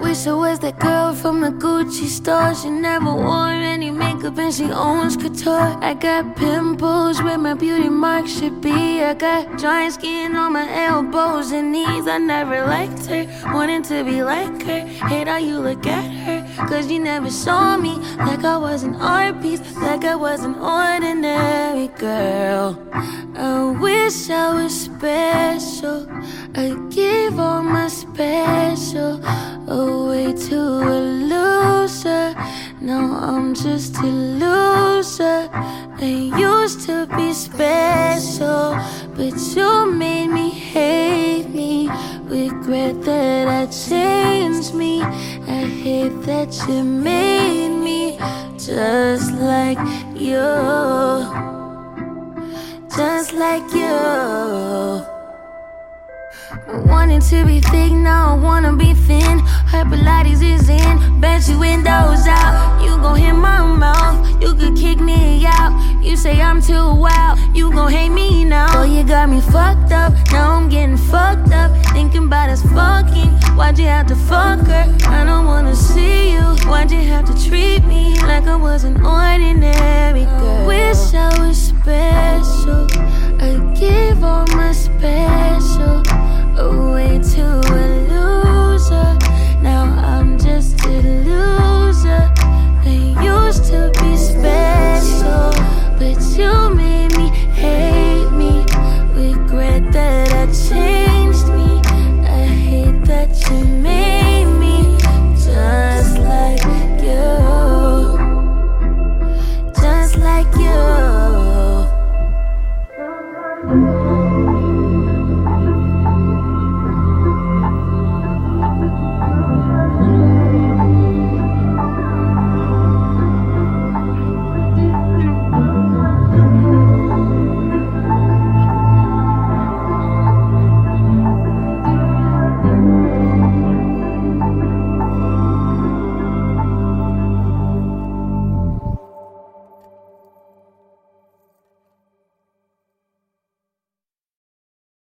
Wish I was that girl from the Gucci store. She never wore any makeup and she owns couture. I got pimples where my beauty mark should be. I got giant skin on my elbows and knees. I never liked her, wanting to be like her. Hate how you look at her, cause you never saw me like I was an art piece, like I was an ordinary girl. I wish I was special. I to a loser. Now I'm just a loser. I used to be special, but you made me hate me. Regret that I changed me. I hate that you made me just like you. Just like you. Wanting to be thick, now I wanna be thin. Pilates out. You say I'm too wild, you gon' hate me now. Oh, you got me fucked up, now I'm getting fucked up. Thinking about us fucking, why'd you have to fuck her? I don't wanna see you, why'd you have to treat me like I was an ordinary